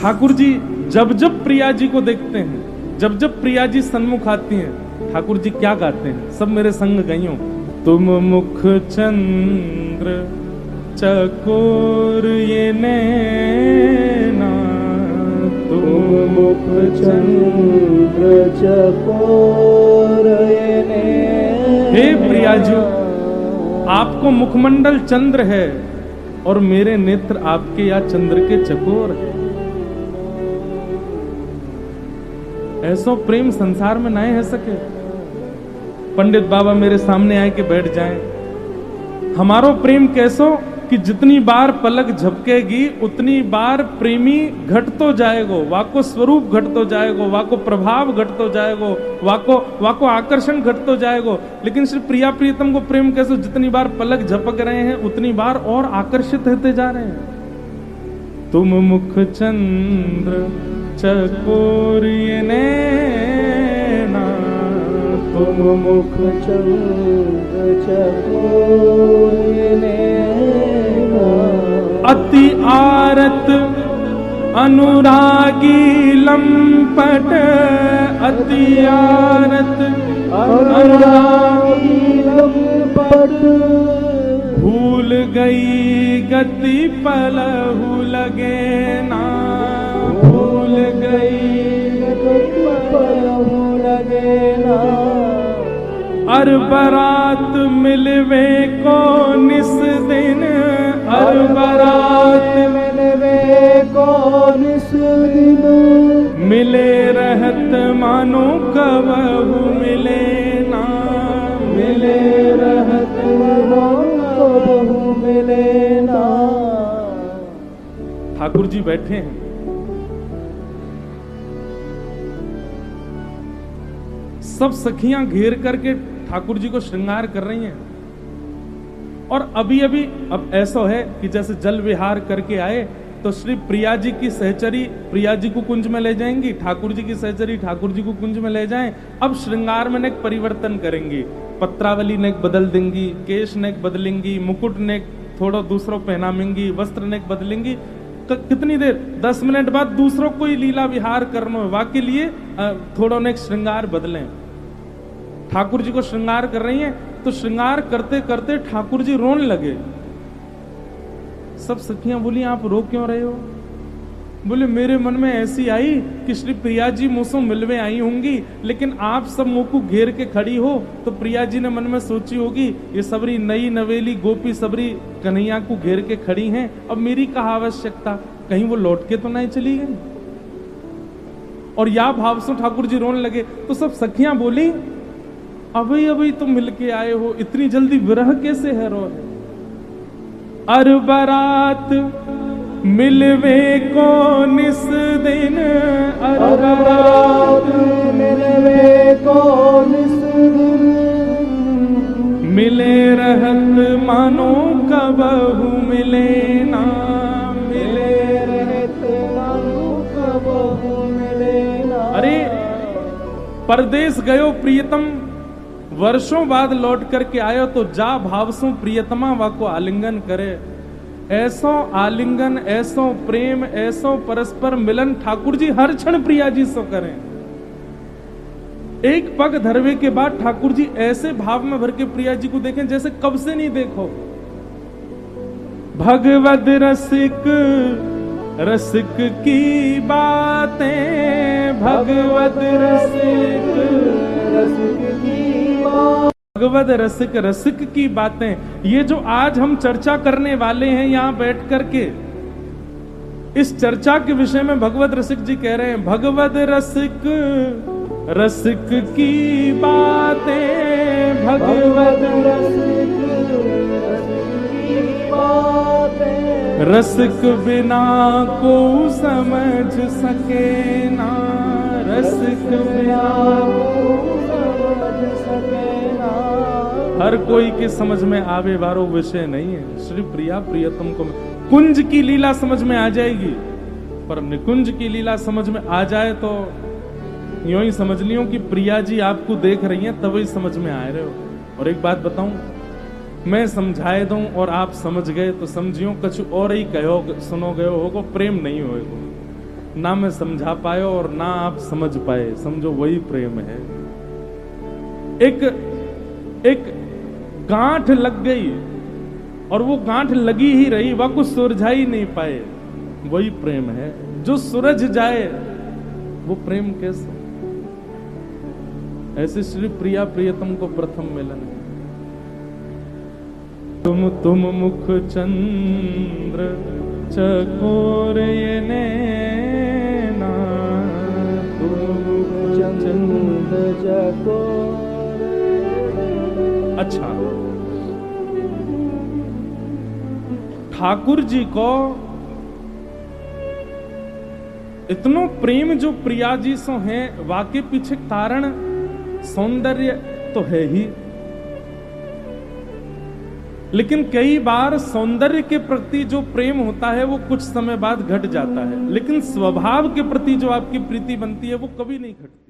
ठाकुर जी, जब जब प्रिया जी को देखते हैं, जब जब प्रिया जी सन्मुख आती हैं, ठाकुर जी क्या गाते हैं? सब मेरे संग गईयों तुम मुख चंद्र, चकोर ये नैना। तुम मुख चंद्र, चकोर ये नैना। हे प्रिया जी, आपको मुखमंडल चंद्र है और मेरे नेत्र आपके या चंद्र के चकोर है। ऐसो प्रेम संसार में ना है सके। पंडित बाबा मेरे सामने आए के बैठ जाएँ। हमारो प्रेम कैसो कि जितनी बार पलक झपकेगी, उतनी बार प्रेमी घटतो जाएगो, वाको स्वरूप घटतो जाएगो, वाको प्रभाव घटतो जाएगो, वाको वाको आकर्षण घटतो जाएगो। लेकिन श्री प्रिया प्रियतम को प्रेम कैसे जितनी बार पलक झपक रहे हैं, उतनी बार और आकर्षित होते जा रहे हैं। तुम मुख चंद्र मुख चंद्र चकोर अति आरत अनुरागी लंपट, अति आरत अनुरागी लंपट। भूल गई गति पलहु लगे ना। अर बरात मिलवे को निस दिन अर बरात मिलवे कौन इस दिन। मिले रहत मानो कबहु मिले ना। मिले रहत बहु मिले ना। ठाकुर जी बैठे हैं। सब सखियाँ घेर करके ठाकुर जी को श्रृंगार कर रही हैं। और अभी अभी, अब ऐसा है कि जैसे जल विहार करके आए तो श्री प्रिया जी की सहचरी, प्रिया जी को कुंज में ले जाएँगी, ठाकुर जी की सहचरी, ठाकुर जी को कुंज में ले जाएँ। अब श्रृंगार में नेक परिवर्तन करेंगी। पत्रावली नेक बदल देंगी, केश नेक बदलेंगी, मुकुट नेक थोड़ा दूसरों पहनामेंगी वस्त्र नेक बदलेंगी। कितनी देर? दस मिनट बाद दूसरों को ही लीला विहार करना है। वाके लिए थोड़ा नेक श्रृंगार बदलें। ठाकुर जी को श्रृंगार कर रही हैं तो श्रृंगार करते करते ठाकुर जी रोने लगे। सब सखियाँ बोली, आप रो क्यों रहे हो? बोले, मेरे मन में ऐसी आई कि श्री प्रिया जी मुझसे मिलवे आई होंगी, लेकिन आप सब मुँह को घेर के खड़ी हो तो प्रिया जी ने मन में सोची होगी, ये सबरी नई नवेली गोपी सबरी कन्हैया को घेर के खड़ी हैं, अब मेरी कहा आवश्यकता? कहीं वो लौट के तो नहीं चली गई? और या भाव से ठाकुर जी रोने लगे। तो सब सखियाँ बोली अभी अभी तुम मिलके आए हो। इतनी जल्दी विरह कैसे है रो अर बरात मिलवे को निस दिन। अर बरात मिलवे कौन इस दिन। मिले रहत मानो कबहू मिले ना मिले। रहत मानो कबहू मिले ना अरे परदेश गयो प्रियतम। वर्षों बाद लौट करके आयो तो जा भावसों प्रियतमा वा को आलिंगन करे। ऐसो आलिंगन, ऐसो प्रेम, ऐसो परस्पर मिलन ठाकुर जी हर क्षण प्रिया जी सो करें। एक पग धरवे के बाद ठाकुर जी ऐसे भाव में भर के प्रिया जी को देखें जैसे कब से नहीं देखो। भगवत रसिक रसिक की बातें भगवत रसिक रसिक की भगवत रसिक रसिक की बातें। ये जो आज हम चर्चा करने वाले हैं यहाँ बैठ करके, इस चर्चा के विषय में भगवत रसिक जी कह रहे हैं, भगवत रसिक रसिक की बातें, भगवत रसिक रसिक बिना को समझ सके ना, रसिक बिना हर कोई के समझ में आवे वारो विषय नहीं है। श्री प्रिया प्रियतम को कुंज की लीला समझ में आ जाएगी। पर निकुंज की लीला समझ में आ जाए तो यूँ ही समझ लियो कि प्रिया जी आपको देख रही हैं तभी समझ में आ रहे हो। और एक बात बताऊँ, मैं समझाए दूँ और आप समझ गए तो समझियो, कुछ और ही कहो सुनो गयो होगो, प्रेम नहीं होएगो। ना मैं समझा पाया और ना आप समझ पाए। समझो, वही प्रेम है। एक एक गांठ लग गई और वो गांठ लगी ही रही, वह कुछ सुरझा ही नहीं पाए। वही प्रेम है। जो सूरज जाए, वो प्रेम कैसे? ऐसे श्री प्रिया प्रियतम को प्रथम मिलन तुम तुम मुख चंद्र चकोर ये नैना। तुम मुख चंद जको ठाकुर जी को इतनो प्रेम जो प्रिया जी सो है, वाके पीछे कारण सौंदर्य तो है ही। लेकिन कई बार सौंदर्य के प्रति जो प्रेम होता है, वो कुछ समय बाद घट जाता है। लेकिन स्वभाव के प्रति जो आपकी प्रीति बनती है, वो कभी नहीं घटती।